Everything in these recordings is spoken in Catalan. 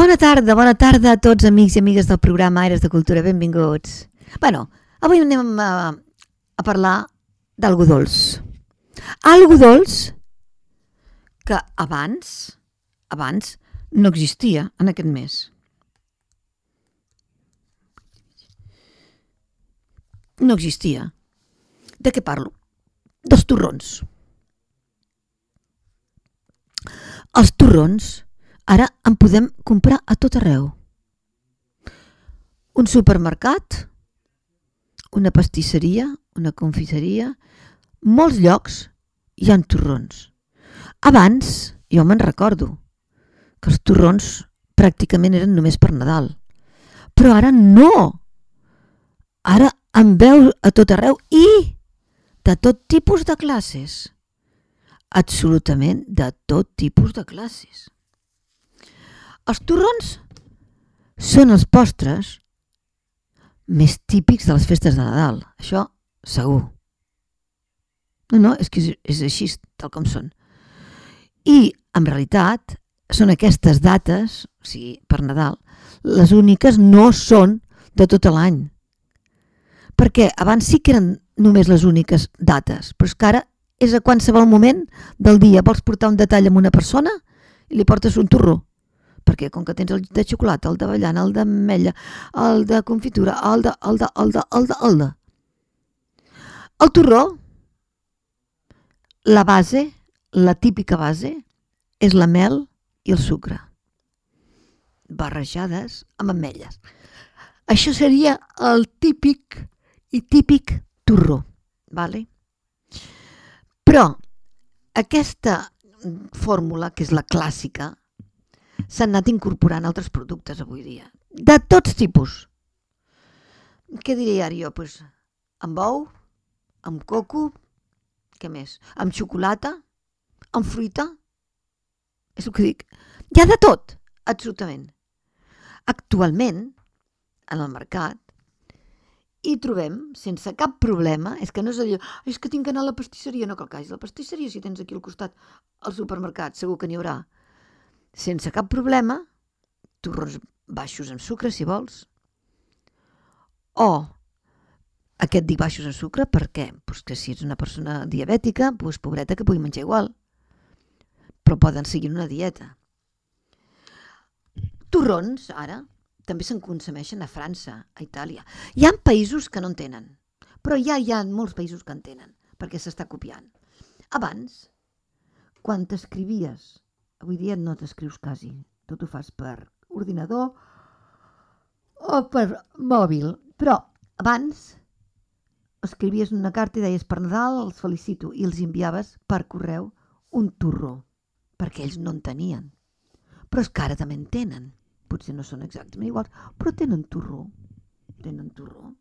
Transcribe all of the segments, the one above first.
Bona tarda, bona tarda a tots amics i amigues del programa Aires de Cultura, benvinguts. Bueno, avui anem a, a parlar d'algú dolç. Algú dolç que abans, abans, no existia en aquest mes. No existia. De què parlo? Dels torrons. Els torrons Ara en podem comprar a tot arreu. Un supermercat, una pastisseria, una confiseria, molts llocs hi han torrons. Abans, jo me'n recordo, que els torrons pràcticament eren només per Nadal. Però ara no! Ara en veu a tot arreu i de tot tipus de classes. Absolutament de tot tipus de classes. Els torrons són els postres més típics de les festes de Nadal. Això segur. No, no, és que és així, tal com són. I, en realitat, són aquestes dates, o sigui, per Nadal, les úniques no són de tot l'any. Perquè abans sí que eren només les úniques dates, però és que ara és a qualsevol moment del dia. Vols portar un detall amb una persona i li portes un torró perquè com que tens el de xocolata, el d'avellana, el d'ametlla, el de confitura, el de, el de, el de, el de, el de. El torró, la base, la típica base, és la mel i el sucre, barrejades amb ametlles. Això seria el típic i típic torró, vale? Però aquesta fórmula, que és la clàssica, s'han anat incorporant altres productes avui dia. De tots tipus. Què diria ara jo? Pues, amb ou, amb coco, què més? Amb xocolata, amb fruita. És el que dic. Hi ha de tot, absolutament. Actualment, en el mercat, i trobem, sense cap problema, és que no és allò, és que tinc que anar a la pastisseria, no cal que la pastisseria, si tens aquí al costat al supermercat, segur que n'hi haurà sense cap problema, torrons baixos amb sucre, si vols, o aquest dic baixos en sucre, per què? Pues que si ets una persona diabètica, pues, pobreta, que pugui menjar igual. Però poden seguir una dieta. Torrons, ara, també se'n consumeixen a França, a Itàlia. Hi ha països que no en tenen, però ja hi ha molts països que en tenen, perquè s'està copiant. Abans, quan t'escrivies Avui dia no t'escrius quasi, tot ho fas per ordinador o per mòbil, però abans escrivies una carta i deies per Nadal els felicito i els enviaves per correu un torró, perquè ells no en tenien. Però és que ara també en tenen. Potser no són exactament iguals, però tenen torró. Tenen torró.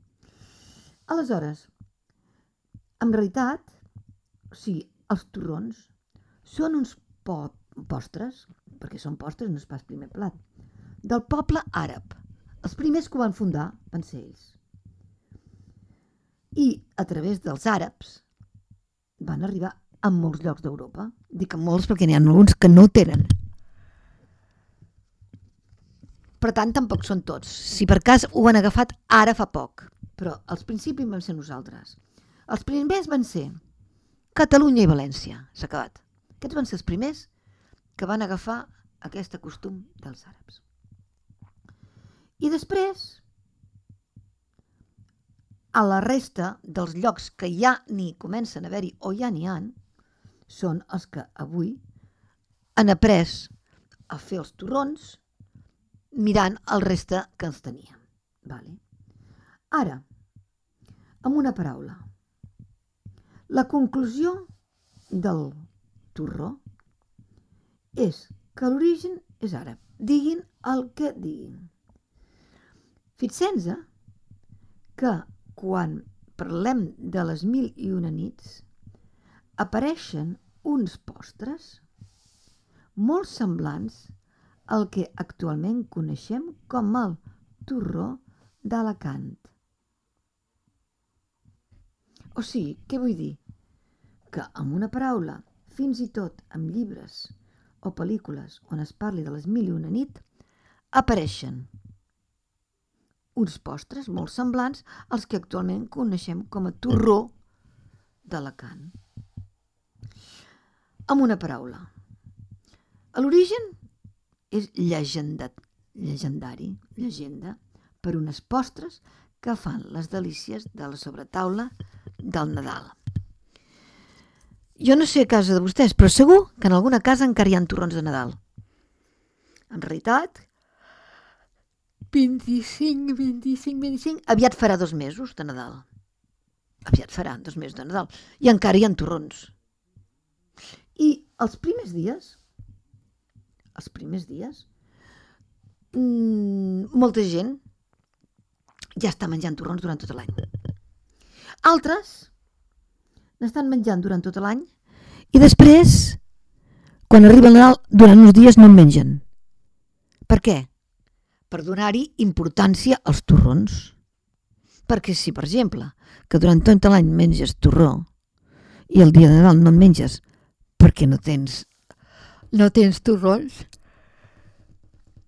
Aleshores, en realitat, o sigui, els torrons són uns pot postres, perquè són postres, no és pas primer plat, del poble àrab. Els primers que ho van fundar van ser ells. I a través dels àrabs van arribar a molts llocs d'Europa. Dic en molts perquè n'hi ha alguns que no tenen. Per tant, tampoc són tots. Si per cas ho han agafat ara fa poc. Però els principis van ser nosaltres. Els primers van ser Catalunya i València. S'ha acabat. Aquests van ser els primers que van agafar aquest costum dels àrabs. I després, a la resta dels llocs que ja n'hi comencen a haver-hi o ja n'hi han, són els que avui han après a fer els torrons mirant el reste que els teníem. Vale? Ara, amb una paraula, la conclusió del torró és que l'origen és àrab. Diguin el que diguin. Fixem-nos que quan parlem de les mil i una nits apareixen uns postres molt semblants al que actualment coneixem com el torró d'Alacant. O sigui, què vull dir? Que amb una paraula, fins i tot amb llibres o pel·lícules on es parli de les mil i una nit, apareixen uns postres molt semblants als que actualment coneixem com a torró d'Alacant. Amb una paraula. L'origen és llegendat, llegendari, llegenda, per unes postres que fan les delícies de la sobretaula del Nadal. Jo no sé a casa de vostès, però segur que en alguna casa encara hi ha torrons de Nadal. En realitat, 25, 25, 25... Aviat farà dos mesos de Nadal. Aviat farà dos mesos de Nadal. I encara hi ha torrons. I els primers dies, els primers dies, mmm, molta gent ja està menjant torrons durant tot l'any. Altres n'estan menjant durant tot l'any i després, quan arriba el Nadal, durant uns dies no en mengen. Per què? per donar-hi importància als torrons. Perquè si, per exemple, que durant tot l'any menges torró i el dia de Nadal no en menges perquè no tens, no tens torrons,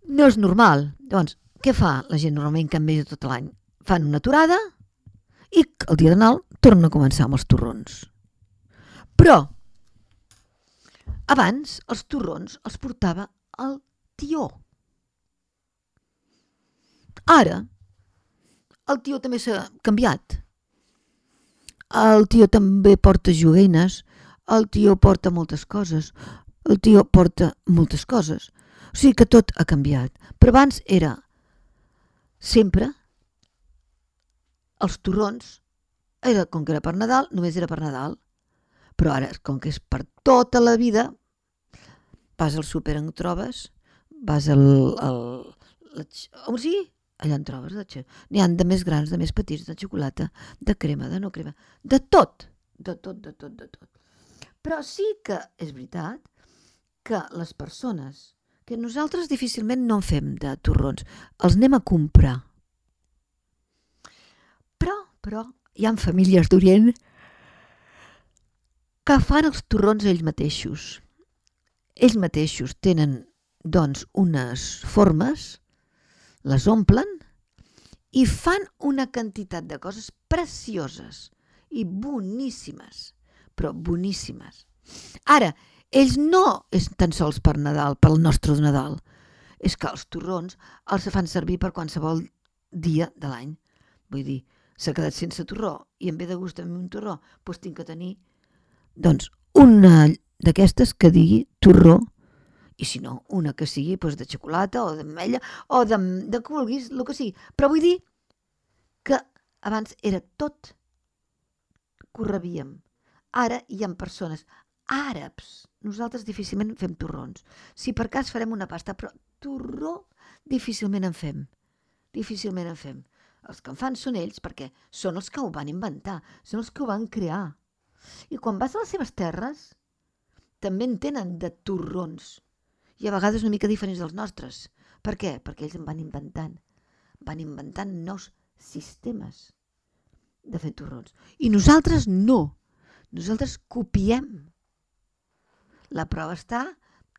no és normal. Llavors, què fa la gent normalment que en menja tot l'any? Fan una aturada i el dia de Nadal tornen a començar amb els torrons. Però, abans, els torrons els portava el tió. Ara, el tio també s'ha canviat. El tio també porta joguines, el tio porta moltes coses, el tio porta moltes coses. O sigui que tot ha canviat. Però abans era sempre els torrons, era com que era per Nadal, només era per Nadal. Però ara, com que és per tota la vida, vas al súper en trobes, vas al... al la, on sigui, allà en trobes N'hi han de més grans, de més petits, de xocolata, de crema, de no crema, de tot, de tot, de tot, de tot. Però sí que és veritat que les persones, que nosaltres difícilment no en fem de torrons, els anem a comprar. Però, hi han famílies d'Orient que fan els torrons ells mateixos. Ells mateixos tenen, doncs, unes formes les omplen i fan una quantitat de coses precioses i boníssimes, però boníssimes. Ara, ells no és tan sols per Nadal, pel nostre Nadal, és que els torrons els fan servir per qualsevol dia de l'any. Vull dir, s'ha quedat sense torró i em ve de gust amb un torró, doncs tinc que tenir doncs, una d'aquestes que digui torró i si no, una que sigui doncs, de xocolata o d'ametlla o de, de que vulguis, el que sigui. Però vull dir que abans era tot que ho rebíem. Ara hi ha persones àrabs. Nosaltres difícilment fem torrons. Si per cas farem una pasta, però torró difícilment en fem. Difícilment en fem. Els que en fan són ells perquè són els que ho van inventar, són els que ho van crear. I quan vas a les seves terres, també en tenen de torrons i a vegades una mica diferents dels nostres. Per què? Perquè ells en van inventant. Van inventant nous sistemes de fer torrons. I nosaltres no. Nosaltres copiem. La prova està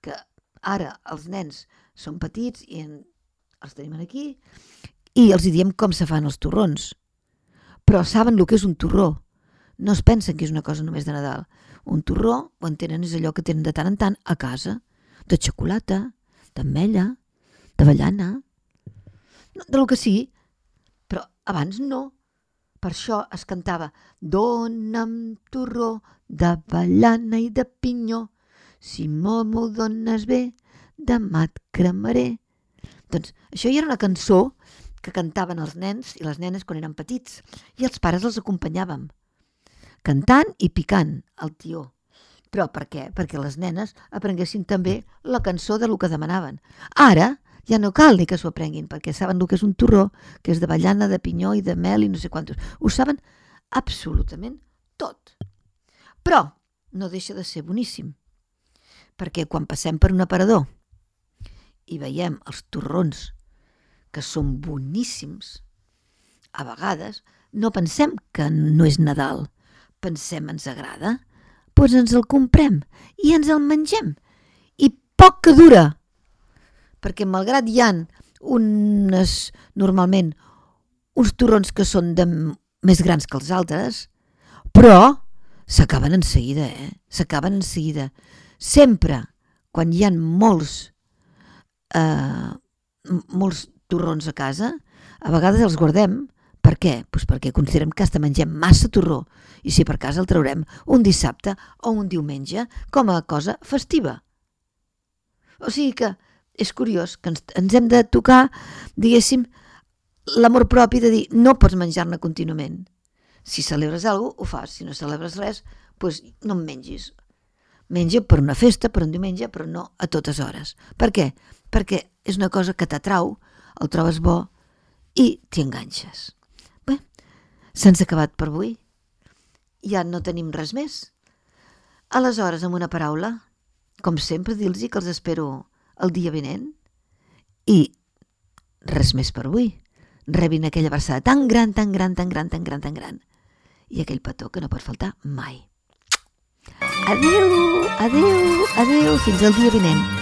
que ara els nens són petits i en, els tenim aquí i els diem com se fan els torrons. Però saben el que és un torró. No es pensen que és una cosa només de Nadal. Un torró, ho entenen, és allò que tenen de tant en tant a casa de xocolata, d'ametlla, d'avellana, de lo que sigui, però abans no. Per això es cantava Dóna'm torró d'avellana i de pinyó, si m'ho m'ho dones bé, demà et cremaré. Doncs això ja era una cançó que cantaven els nens i les nenes quan eren petits i els pares els acompanyàvem, cantant i picant el tió. Però per què? Perquè les nenes aprenguessin també la cançó de lo que demanaven. Ara ja no cal ni que s'ho aprenguin, perquè saben el que és un torró, que és de ballana, de pinyó i de mel i no sé quantos. Ho saben absolutament tot. Però no deixa de ser boníssim, perquè quan passem per un aparador i veiem els torrons, que són boníssims, a vegades no pensem que no és Nadal, pensem ens agrada, doncs ens el comprem i ens el mengem. I poc que dura, perquè malgrat hi han unes, normalment, uns torrons que són de més grans que els altres, però s'acaben en seguida, eh? S'acaben en seguida. Sempre, quan hi han molts, eh, molts torrons a casa, a vegades els guardem per què? Pues perquè considerem que hasta mengem massa torró i si per casa el traurem un dissabte o un diumenge com a cosa festiva. O sigui que és curiós que ens, ens hem de tocar, diguéssim, l'amor propi de dir no pots menjar-ne contínuament. Si celebres alguna cosa, ho fas. Si no celebres res, doncs no en mengis. Menja per una festa, per un diumenge, però no a totes hores. Per què? Perquè és una cosa que t'atrau, el trobes bo i t'hi enganxes. Se'ns ha acabat per avui. Ja no tenim res més. Aleshores, amb una paraula, com sempre, dir-los que els espero el dia vinent. I res més per avui. Rebin aquella abraçada tan gran, tan gran, tan gran, tan gran, tan gran. I aquell petó que no pot faltar mai. Adeu, adeu, adeu, fins al dia vinent.